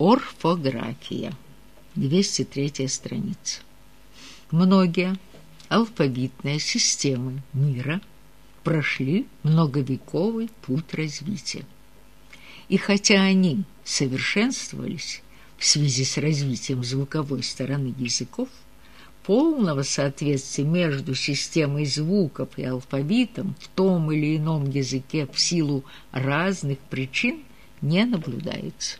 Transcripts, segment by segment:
Орфография. 203 страница. Многие алфавитные системы мира прошли многовековый путь развития. И хотя они совершенствовались в связи с развитием звуковой стороны языков, полного соответствия между системой звуков и алфавитом в том или ином языке в силу разных причин не наблюдается.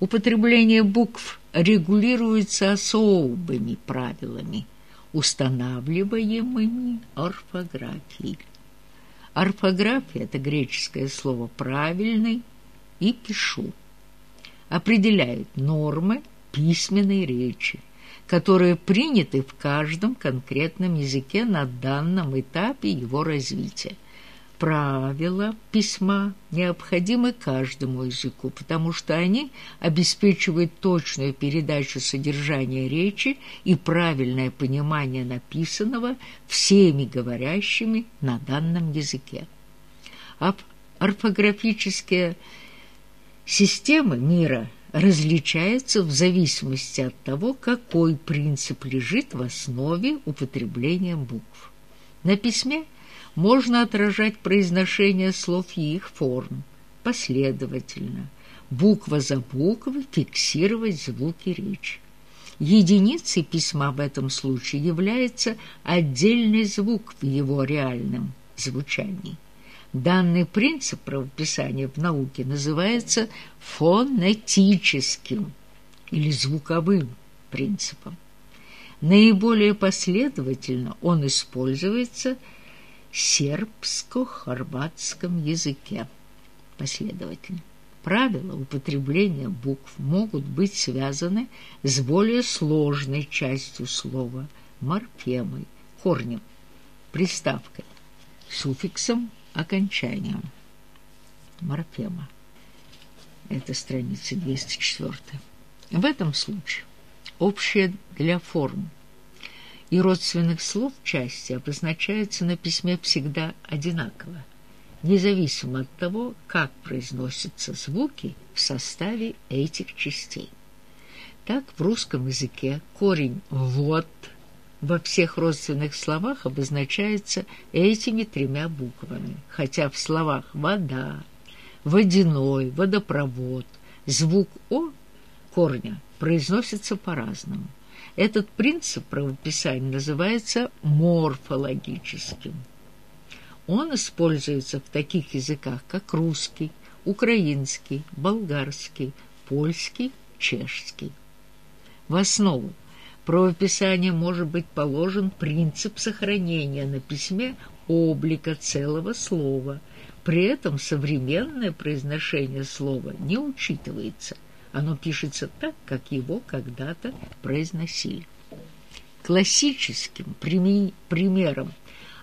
Употребление букв регулируется особыми правилами, устанавливаемыми орфографией. Орфография – это греческое слово «правильный» и «пишу». Определяет нормы письменной речи, которые приняты в каждом конкретном языке на данном этапе его развития – правила письма необходимы каждому языку, потому что они обеспечивают точную передачу содержания речи и правильное понимание написанного всеми говорящими на данном языке. Орфографические системы мира различаются в зависимости от того, какой принцип лежит в основе употребления букв. На письме – можно отражать произношение слов и их форм последовательно, буква за буквой фиксировать звуки речи. Единицей письма в этом случае является отдельный звук в его реальном звучании. Данный принцип правописания в науке называется фонетическим или звуковым принципом. Наиболее последовательно он используется – сербско-хорватском языке. Последовательно. Правила употребления букв могут быть связаны с более сложной частью слова морфемой, корнем, приставкой, суффиксом, окончанием. Морфема. Это страница 204. В этом случае общее для форм и родственных слов части обозначаются на письме всегда одинаково, независимо от того, как произносятся звуки в составе этих частей. Так в русском языке корень «вот» во всех родственных словах обозначается этими тремя буквами, хотя в словах «вода», «водяной», «водопровод» звук «о» корня произносится по-разному. Этот принцип правописания называется морфологическим. Он используется в таких языках, как русский, украинский, болгарский, польский, чешский. В основу правописания может быть положен принцип сохранения на письме облика целого слова. При этом современное произношение слова не учитывается – оно пишется так, как его когда-то произносили. Классическим примером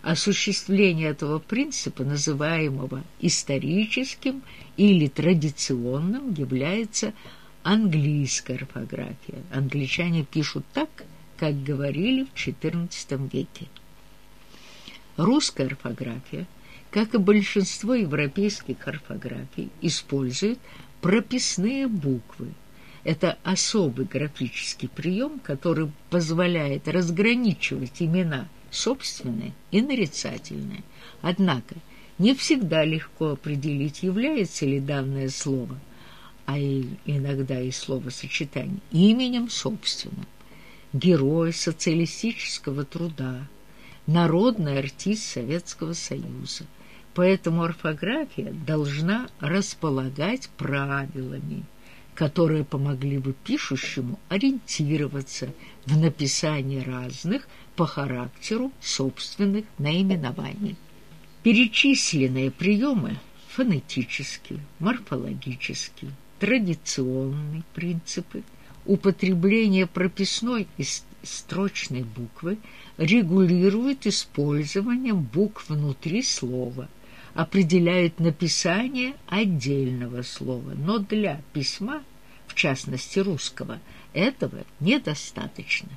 осуществления этого принципа, называемого историческим или традиционным, является английская орфография. Англичане пишут так, как говорили в XIV веке. Русская орфография, как и большинство европейских орфографий, использует прописные буквы. Это особый графический прием, который позволяет разграничивать имена собственные и нарицательные. Однако не всегда легко определить, является ли данное слово, а иногда и словосочетание, именем собственным. Герой социалистического труда, народный артист Советского Союза, Поэтому орфография должна располагать правилами, которые помогли бы пишущему ориентироваться в написании разных по характеру собственных наименований. Перечисленные приемы – фонетические, морфологические, традиционные принципы, употребление прописной и строчной буквы регулируют использование букв внутри слова – определяют написание отдельного слова, но для письма, в частности русского, этого недостаточно.